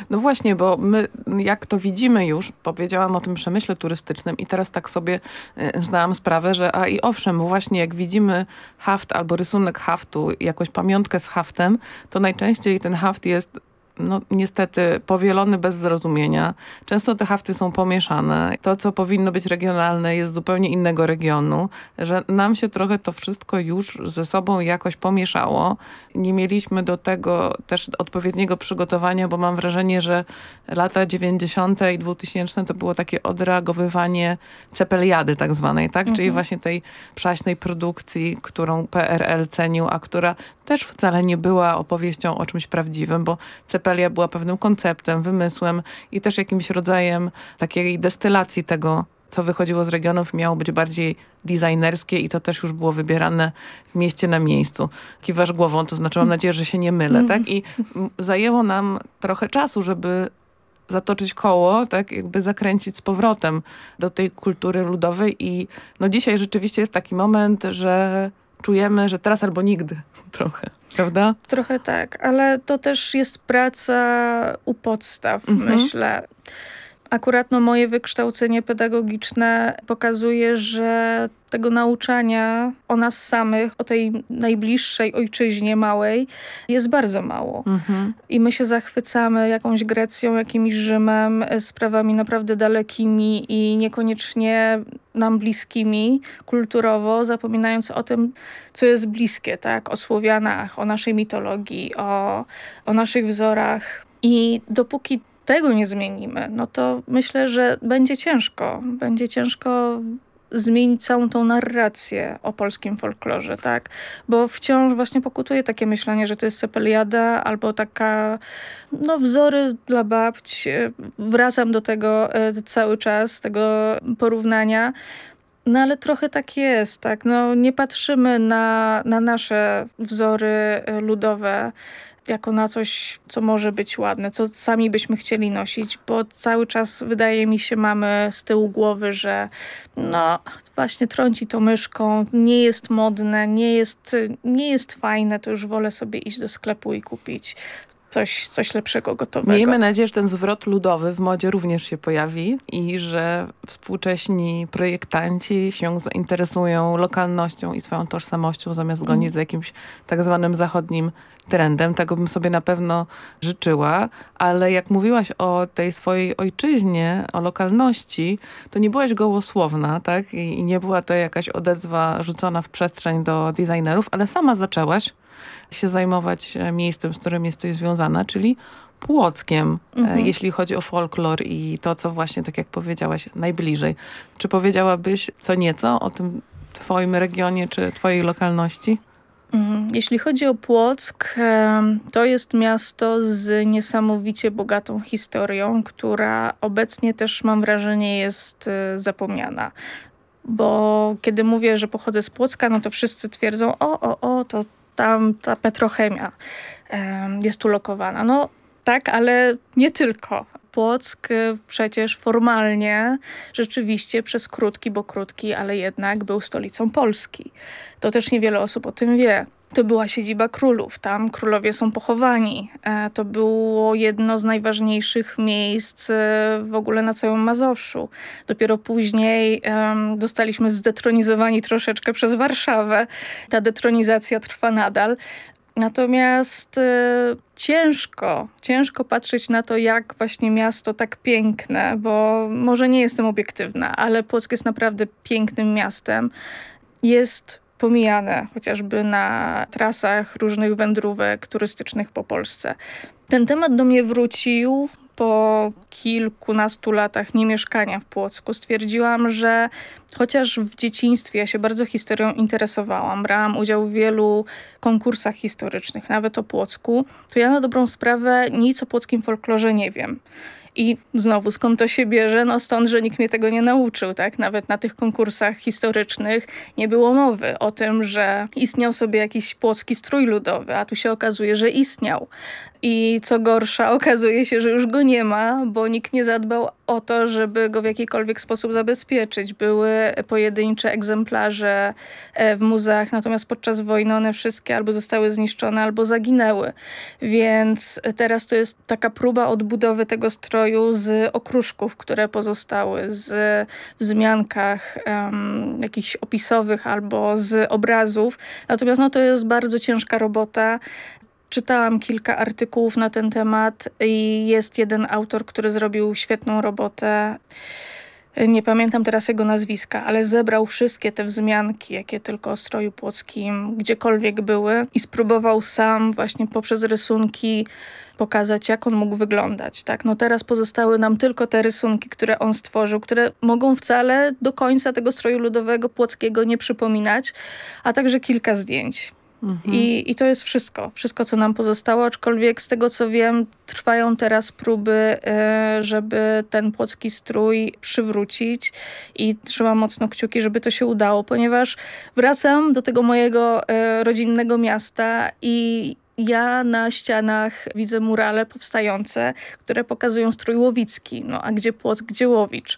No właśnie, bo my jak to widzimy już, powiedziałam o tym przemyśle turystycznym i teraz tak sobie e, zdałam sprawę, że a i owszem, właśnie jak widzimy haft albo rysunek haftu, jakąś pamiątkę z haftem, to najczęściej ten haft jest no, niestety powielony bez zrozumienia. Często te hafty są pomieszane. To, co powinno być regionalne, jest zupełnie innego regionu, że nam się trochę to wszystko już ze sobą jakoś pomieszało. Nie mieliśmy do tego też odpowiedniego przygotowania, bo mam wrażenie, że lata 90. i 2000 to było takie odreagowywanie cepeliady tak zwanej, tak? Mhm. Czyli właśnie tej przaśnej produkcji, którą PRL cenił, a która też wcale nie była opowieścią o czymś prawdziwym, bo cepelia była pewnym konceptem, wymysłem i też jakimś rodzajem takiej destylacji tego, co wychodziło z regionów, miało być bardziej designerskie i to też już było wybierane w mieście na miejscu. Kiwasz głową, to znaczy mam nadzieję, że się nie mylę, tak? I zajęło nam trochę czasu, żeby zatoczyć koło, tak jakby zakręcić z powrotem do tej kultury ludowej i no dzisiaj rzeczywiście jest taki moment, że czujemy, że teraz albo nigdy trochę, prawda? Trochę tak, ale to też jest praca u podstaw, mhm. myślę. Akurat no, moje wykształcenie pedagogiczne pokazuje, że tego nauczania o nas samych, o tej najbliższej ojczyźnie małej jest bardzo mało. Mhm. I my się zachwycamy jakąś Grecją, jakimś Rzymem, sprawami naprawdę dalekimi i niekoniecznie nam bliskimi kulturowo, zapominając o tym, co jest bliskie, tak? O Słowianach, o naszej mitologii, o, o naszych wzorach. I dopóki tego nie zmienimy, no to myślę, że będzie ciężko. Będzie ciężko zmienić całą tą narrację o polskim folklorze, tak? Bo wciąż właśnie pokutuje takie myślenie, że to jest sepeliada albo taka, no wzory dla babci. Wracam do tego e, cały czas, tego porównania. No ale trochę tak jest, tak? No nie patrzymy na, na nasze wzory e, ludowe jako na coś, co może być ładne, co sami byśmy chcieli nosić, bo cały czas wydaje mi się mamy z tyłu głowy, że no właśnie trąci to myszką, nie jest modne, nie jest, nie jest fajne, to już wolę sobie iść do sklepu i kupić coś, coś lepszego gotowego. Miejmy nadzieję, że ten zwrot ludowy w modzie również się pojawi i że współcześni projektanci się zainteresują lokalnością i swoją tożsamością zamiast gonić mm. za jakimś tak zwanym zachodnim trendem. Tego bym sobie na pewno życzyła, ale jak mówiłaś o tej swojej ojczyźnie, o lokalności, to nie byłaś gołosłowna, tak? I nie była to jakaś odezwa rzucona w przestrzeń do designerów, ale sama zaczęłaś się zajmować e, miejscem, z którym jesteś związana, czyli Płockiem, e, mhm. jeśli chodzi o folklor i to, co właśnie, tak jak powiedziałaś, najbliżej. Czy powiedziałabyś co nieco o tym twoim regionie, czy twojej lokalności? Mhm. Jeśli chodzi o Płock, to jest miasto z niesamowicie bogatą historią, która obecnie też mam wrażenie jest e, zapomniana. Bo kiedy mówię, że pochodzę z Płocka, no to wszyscy twierdzą, o, o, o, to tam ta petrochemia jest tu lokowana. No tak, ale nie tylko. Płock y, przecież formalnie rzeczywiście przez krótki, bo krótki, ale jednak był stolicą Polski. To też niewiele osób o tym wie. To była siedziba królów, tam królowie są pochowani. E, to było jedno z najważniejszych miejsc e, w ogóle na całym Mazowszu. Dopiero później um, dostaliśmy zdetronizowani troszeczkę przez Warszawę. Ta detronizacja trwa nadal. Natomiast y, ciężko, ciężko patrzeć na to, jak właśnie miasto tak piękne, bo może nie jestem obiektywna, ale Płock jest naprawdę pięknym miastem. Jest pomijane chociażby na trasach różnych wędrówek turystycznych po Polsce. Ten temat do mnie wrócił po kilkunastu latach niemieszkania w Płocku stwierdziłam, że chociaż w dzieciństwie ja się bardzo historią interesowałam, brałam udział w wielu konkursach historycznych, nawet o Płocku, to ja na dobrą sprawę nic o płockim folklorze nie wiem. I znowu, skąd to się bierze? No stąd, że nikt mnie tego nie nauczył, tak? Nawet na tych konkursach historycznych nie było mowy o tym, że istniał sobie jakiś płocki strój ludowy, a tu się okazuje, że istniał. I co gorsza, okazuje się, że już go nie ma, bo nikt nie zadbał o to, żeby go w jakikolwiek sposób zabezpieczyć. Były pojedyncze egzemplarze e, w muzeach, natomiast podczas wojny one wszystkie albo zostały zniszczone, albo zaginęły. Więc teraz to jest taka próba odbudowy tego stroju z okruszków, które pozostały, z wzmiankach um, jakichś opisowych albo z obrazów. Natomiast no, to jest bardzo ciężka robota. Czytałam kilka artykułów na ten temat i jest jeden autor, który zrobił świetną robotę. Nie pamiętam teraz jego nazwiska, ale zebrał wszystkie te wzmianki, jakie tylko o stroju płockim gdziekolwiek były i spróbował sam właśnie poprzez rysunki pokazać, jak on mógł wyglądać. Tak? No teraz pozostały nam tylko te rysunki, które on stworzył, które mogą wcale do końca tego stroju ludowego płockiego nie przypominać, a także kilka zdjęć. I, I to jest wszystko. Wszystko, co nam pozostało, aczkolwiek z tego, co wiem, trwają teraz próby, e, żeby ten płocki strój przywrócić i trzymam mocno kciuki, żeby to się udało, ponieważ wracam do tego mojego e, rodzinnego miasta i ja na ścianach widzę murale powstające, które pokazują strój łowicki. No a gdzie płoc, gdzie łowicz?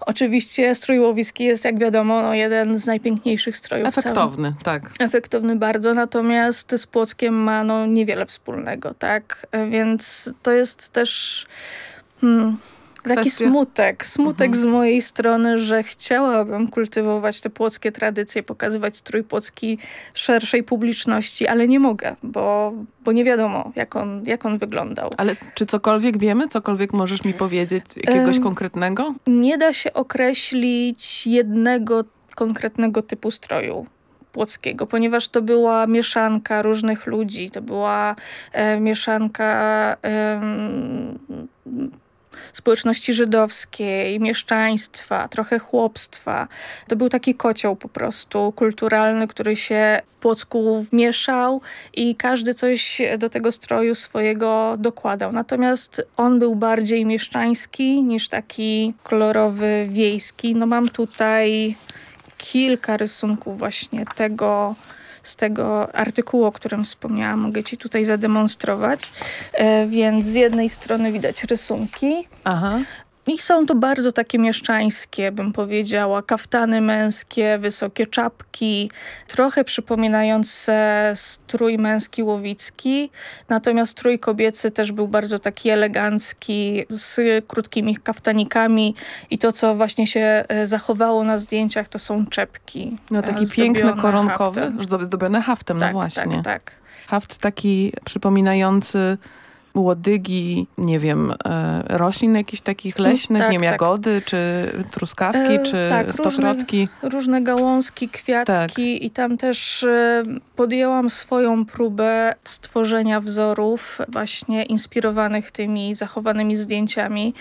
Oczywiście strój łowicki jest, jak wiadomo, no, jeden z najpiękniejszych strojów. Efektowny, całym. tak. Efektowny bardzo, natomiast z płockiem ma no, niewiele wspólnego, tak? Więc to jest też... Hmm, Taki smutek, smutek mhm. z mojej strony, że chciałabym kultywować te płockie tradycje, pokazywać strój płocki szerszej publiczności, ale nie mogę, bo, bo nie wiadomo, jak on, jak on wyglądał. Ale czy cokolwiek wiemy? Cokolwiek możesz mi powiedzieć jakiegoś um, konkretnego? Nie da się określić jednego konkretnego typu stroju. Płockiego, ponieważ to była mieszanka różnych ludzi, to była e, mieszanka e, społeczności żydowskiej, mieszczaństwa, trochę chłopstwa. To był taki kocioł po prostu kulturalny, który się w Płocku mieszał i każdy coś do tego stroju swojego dokładał. Natomiast on był bardziej mieszczański niż taki kolorowy, wiejski. No mam tutaj kilka rysunków właśnie tego, z tego artykułu, o którym wspomniałam, mogę ci tutaj zademonstrować. E, więc z jednej strony widać rysunki, Aha. I są to bardzo takie mieszczańskie, bym powiedziała, kaftany męskie, wysokie czapki, trochę przypominające strój męski łowicki, natomiast strój kobiecy też był bardzo taki elegancki, z krótkimi kaftanikami i to, co właśnie się e, zachowało na zdjęciach, to są czepki. No taki piękny, koronkowy, haftem. zdobione haftem, no tak, właśnie. Tak, tak. Haft taki przypominający łodygi, nie wiem, e, roślin jakichś takich mm, leśnych, tak, nie wiem, tak. jagody, czy truskawki, e, czy tak, stokrotki. Różne, różne gałązki, kwiatki tak. i tam też e, podjęłam swoją próbę stworzenia wzorów właśnie inspirowanych tymi zachowanymi zdjęciami.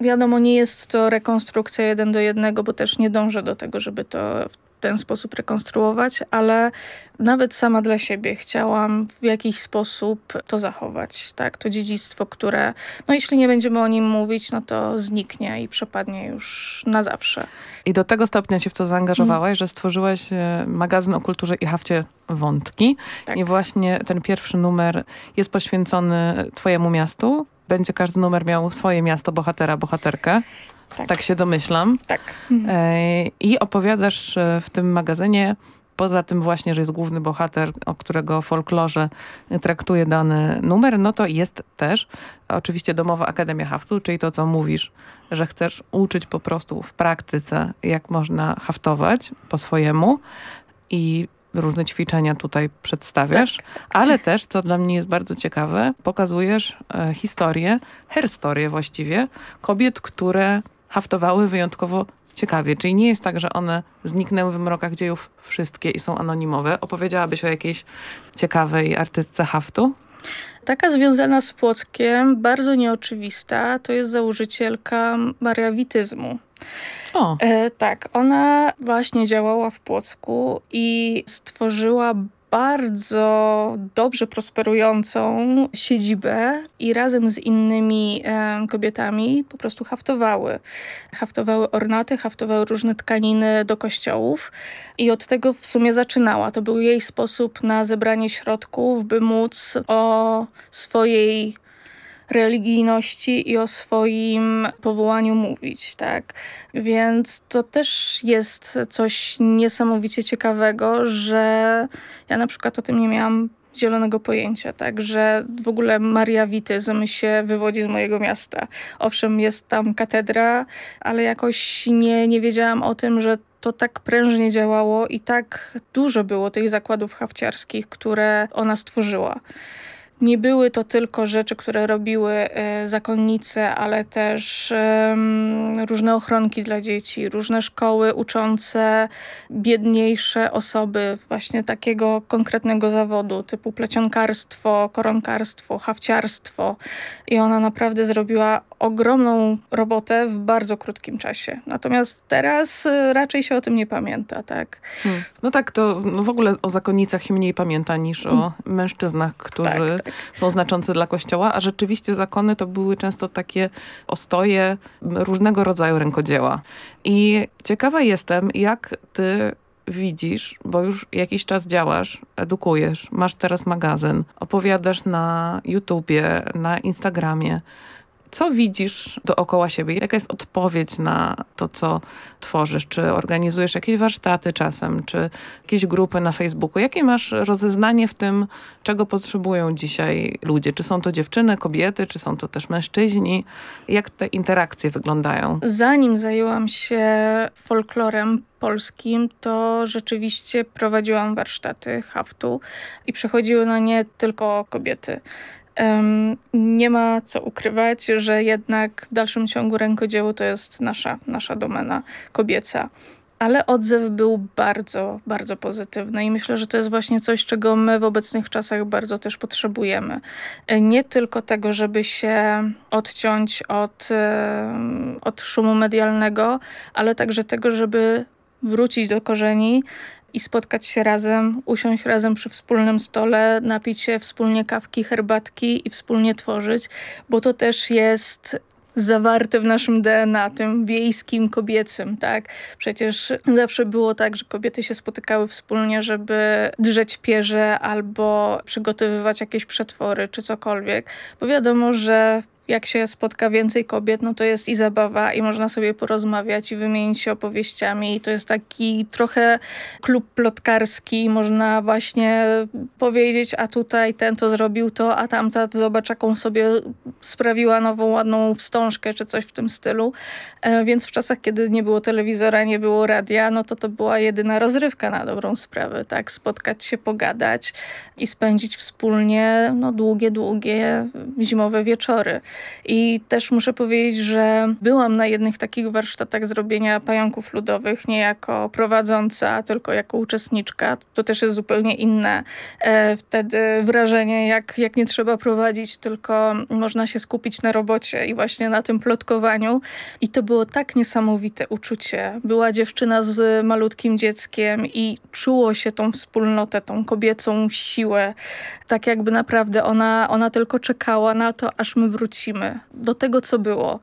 Wiadomo, nie jest to rekonstrukcja jeden do jednego, bo też nie dążę do tego, żeby to ten sposób rekonstruować, ale nawet sama dla siebie chciałam w jakiś sposób to zachować. Tak? To dziedzictwo, które, no jeśli nie będziemy o nim mówić, no to zniknie i przepadnie już na zawsze. I do tego stopnia się w to zaangażowałaś, mm. że stworzyłaś e, magazyn o kulturze i hafcie Wątki. Tak. I właśnie ten pierwszy numer jest poświęcony twojemu miastu. Będzie każdy numer miał swoje miasto, bohatera, bohaterkę. Tak. tak się domyślam. Tak. E, I opowiadasz e, w tym magazynie poza tym właśnie, że jest główny bohater, o którego folklorze traktuje dany numer, no to jest też oczywiście Domowa Akademia Haftu, czyli to, co mówisz, że chcesz uczyć po prostu w praktyce, jak można haftować po swojemu i różne ćwiczenia tutaj przedstawiasz, tak. ale też, co dla mnie jest bardzo ciekawe, pokazujesz e, historię, herstorię właściwie, kobiet, które haftowały wyjątkowo ciekawie. Czyli nie jest tak, że one zniknęły w mrokach dziejów wszystkie i są anonimowe. Opowiedziałabyś o jakiejś ciekawej artystce haftu? Taka związana z Płockiem, bardzo nieoczywista, to jest założycielka mariawityzmu. O. E, tak, ona właśnie działała w Płocku i stworzyła bardzo dobrze prosperującą siedzibę i razem z innymi e, kobietami po prostu haftowały. Haftowały ornaty, haftowały różne tkaniny do kościołów i od tego w sumie zaczynała. To był jej sposób na zebranie środków, by móc o swojej religijności i o swoim powołaniu mówić, tak? Więc to też jest coś niesamowicie ciekawego, że ja na przykład o tym nie miałam zielonego pojęcia, tak, że w ogóle mariawityzm się wywodzi z mojego miasta. Owszem, jest tam katedra, ale jakoś nie, nie wiedziałam o tym, że to tak prężnie działało i tak dużo było tych zakładów hawciarskich, które ona stworzyła. Nie były to tylko rzeczy, które robiły e, zakonnice, ale też różne ochronki dla dzieci, różne szkoły uczące biedniejsze osoby właśnie takiego konkretnego zawodu, typu plecionkarstwo, koronkarstwo, hawciarstwo. I ona naprawdę zrobiła ogromną robotę w bardzo krótkim czasie. Natomiast teraz e, raczej się o tym nie pamięta, tak? Hmm. No tak, to w ogóle o zakonnicach się mniej pamięta niż o hmm. mężczyznach, którzy tak, tak. są znaczący dla kościoła, a rzeczywiście zakony to były często takie ostoje różnego rodzaju rękodzieła. I ciekawa jestem, jak ty widzisz, bo już jakiś czas działasz, edukujesz, masz teraz magazyn, opowiadasz na YouTubie, na Instagramie, co widzisz dookoła siebie? Jaka jest odpowiedź na to, co tworzysz? Czy organizujesz jakieś warsztaty czasem, czy jakieś grupy na Facebooku? Jakie masz rozeznanie w tym, czego potrzebują dzisiaj ludzie? Czy są to dziewczyny, kobiety, czy są to też mężczyźni? Jak te interakcje wyglądają? Zanim zajęłam się folklorem polskim, to rzeczywiście prowadziłam warsztaty haftu i przychodziły na nie tylko kobiety. Nie ma co ukrywać, że jednak w dalszym ciągu rękodzieło to jest nasza, nasza domena kobieca. Ale odzew był bardzo, bardzo pozytywny i myślę, że to jest właśnie coś, czego my w obecnych czasach bardzo też potrzebujemy. Nie tylko tego, żeby się odciąć od, od szumu medialnego, ale także tego, żeby wrócić do korzeni i spotkać się razem, usiąść razem przy wspólnym stole, napić się wspólnie kawki, herbatki i wspólnie tworzyć, bo to też jest zawarte w naszym DNA, tym wiejskim, kobiecym, tak? Przecież zawsze było tak, że kobiety się spotykały wspólnie, żeby drzeć pierze albo przygotowywać jakieś przetwory czy cokolwiek, bo wiadomo, że jak się spotka więcej kobiet, no to jest i zabawa, i można sobie porozmawiać, i wymienić się opowieściami. I to jest taki trochę klub plotkarski. Można właśnie powiedzieć, a tutaj ten to zrobił to, a tamta zobacz, jaką sobie sprawiła nową, ładną wstążkę, czy coś w tym stylu. E, więc w czasach, kiedy nie było telewizora, nie było radia, no to to była jedyna rozrywka na dobrą sprawę, tak? Spotkać się, pogadać i spędzić wspólnie no, długie, długie zimowe wieczory. I też muszę powiedzieć, że byłam na jednych takich warsztatach zrobienia pająków ludowych, nie jako prowadząca, tylko jako uczestniczka. To też jest zupełnie inne e, wtedy wrażenie, jak, jak nie trzeba prowadzić, tylko można się skupić na robocie i właśnie na tym plotkowaniu. I to było tak niesamowite uczucie. Była dziewczyna z malutkim dzieckiem i czuło się tą wspólnotę, tą kobiecą siłę. Tak jakby naprawdę ona, ona tylko czekała na to, aż my wrócimy do tego, co było.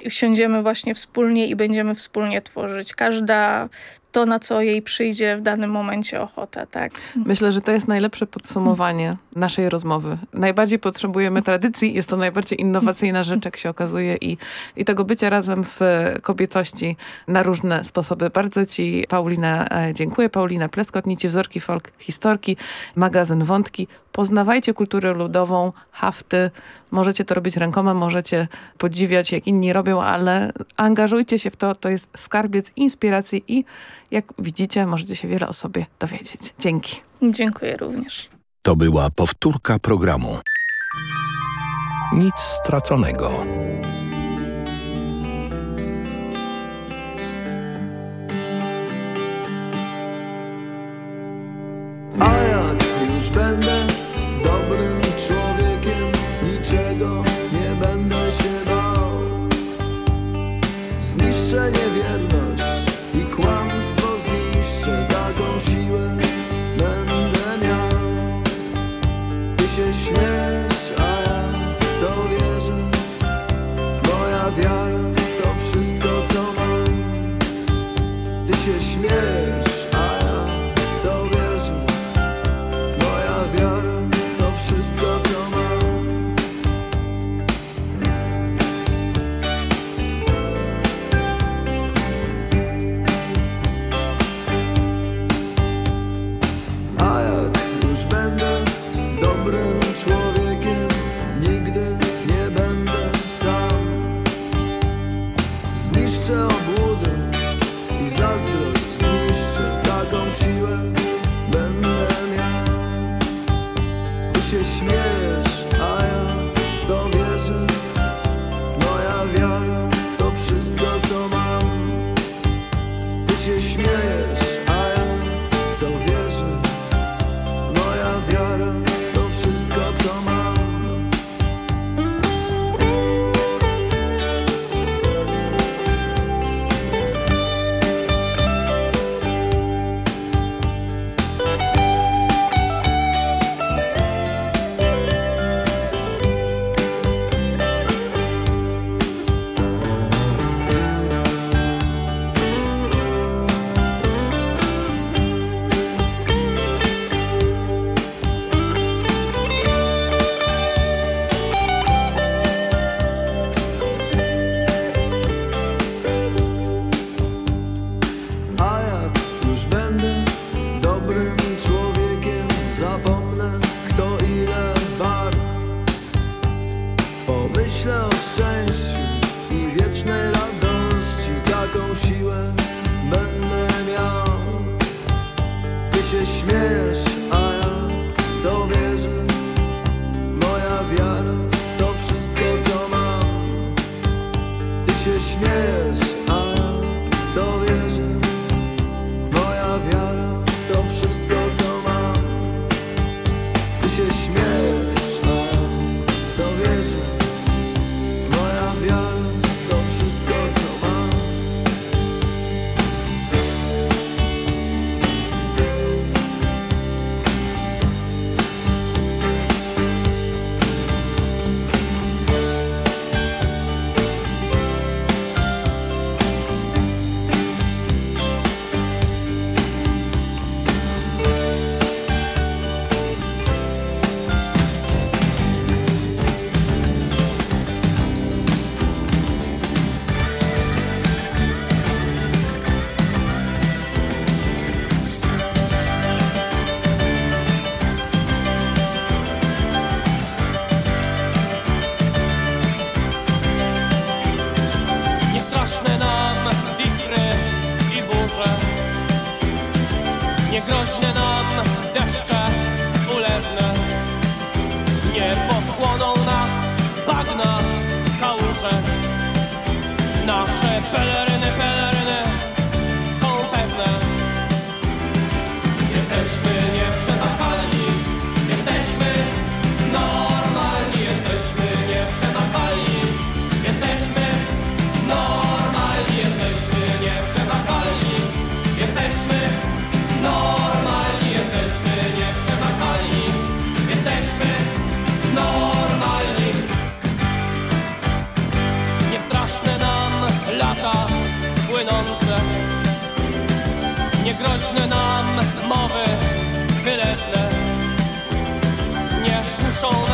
I usiądziemy właśnie wspólnie i będziemy wspólnie tworzyć. Każda to, na co jej przyjdzie w danym momencie ochota. Tak? Myślę, że to jest najlepsze podsumowanie naszej rozmowy. Najbardziej potrzebujemy tradycji, jest to najbardziej innowacyjna rzecz, jak się okazuje i, i tego bycia razem w kobiecości na różne sposoby. Bardzo Ci, Paulina, e, dziękuję. Paulina Pleskot, Nici Wzorki Folk Historki, magazyn Wątki. Poznawajcie kulturę ludową, hafty. Możecie to robić rękoma, możecie podziwiać, jak inni robią, ale angażujcie się w to. To jest skarbiec inspiracji i jak widzicie, możecie się wiele o sobie dowiedzieć. Dzięki. Dziękuję również. To była powtórka programu. Nic straconego. on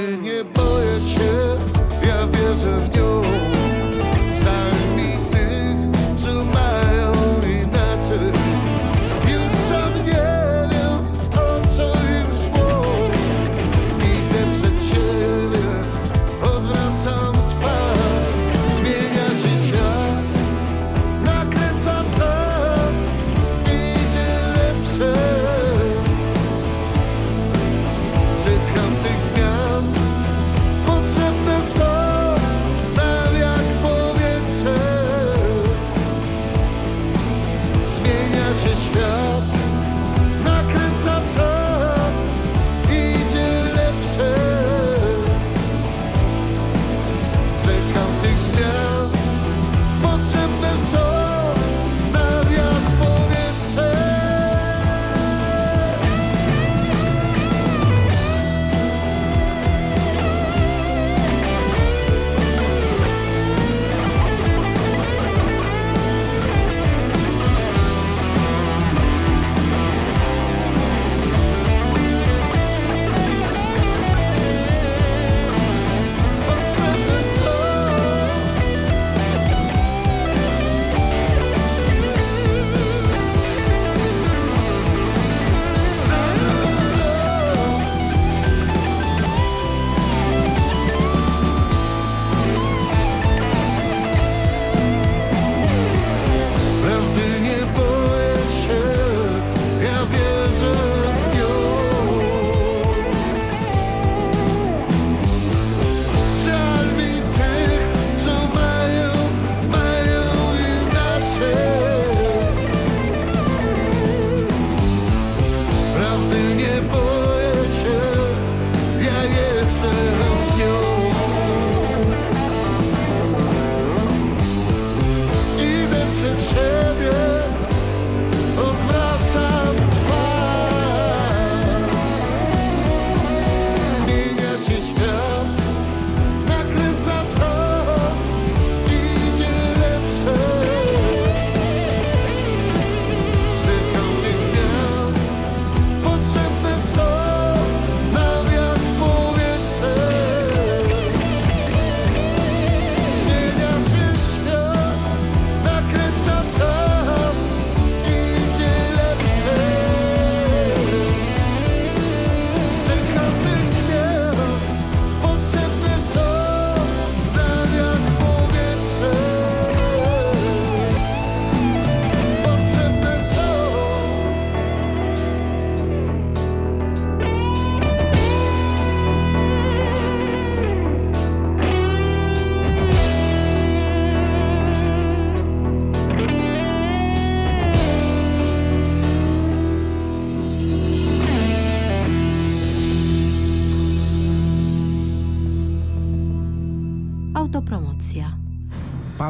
nie boję się, ja wierzę w nie.